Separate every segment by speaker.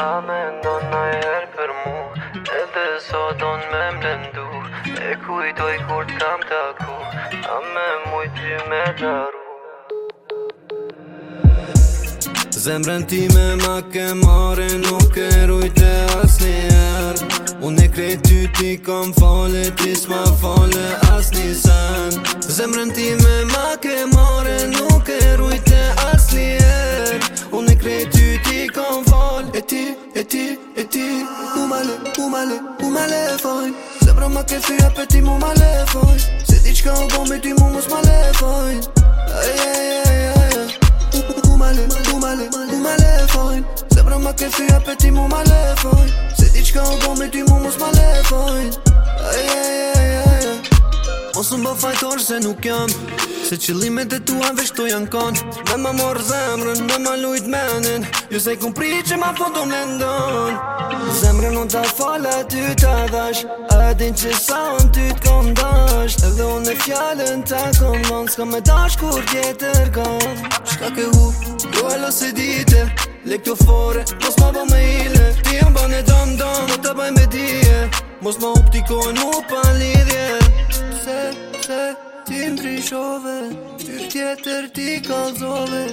Speaker 1: A me ndon a për mu Edhe sa don me mblendu E kujtoj kur t'kam taku A me mujt ti me t'aru Zemrën ti me ma ke mare Nuk e rujte as një her Unë e krej ty ti kom fale Ti s'ma fale as një Zemrën ti me ma ke mare Nuk e rujte ti, e ti Umale, umale, umale foj o ma kefi, apë o mu male foj Se diqka o bo me ti mu mos male foj Aj, aj, aj, aj, aj Umale, umale, umale foj o ma kefi, apë o mu male foj Se diqka o bo me o mu mos male foj Aj, aj, aj Po më fajtor se nuk jam Se qëllimet e tua vesh të janë kon Me më morë zemrën, me më lujt menin Ju se këm pri që ma foto po më lëndon Zemrën unë të falë e ty të dhash A din që sa unë ty të kom dash E unë e fjallën të kom mon Ska me dash kur tjetër kon Qka ke hu, jo e lo se dite Lek të fore, mos ma bo me ile Ti jam ba dom-dom, në të baj me dije Mos ma optikojnë mu pa lidhe shove Ty tjetër ti kalzove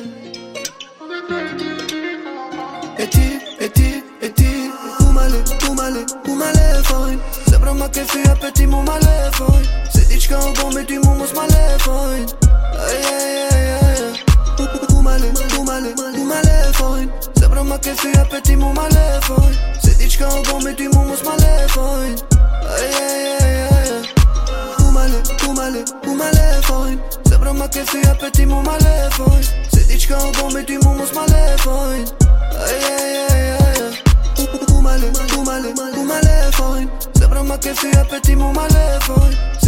Speaker 1: E ti, e ti, e ti Ku male, ku male, ku ma ke fyja pe ti mu male e Se ti qka o bo ti mu mos male e fojn Aje, aje, aje, aje Ku male, ku male, ma ke fyja pe ti mu male e Se ti qka o bo ti mu male e fumale, u me lefojn Se bro ke fija pe ti mu ma lefojn Se ti qka u bom i ty mu mus ma lefojn Fumale, fumale, fumale, fumale, fumale, fumale, fumale, fumale, fumale, fumale, fumale, fumale, fumale, fumale, fumale, fumale,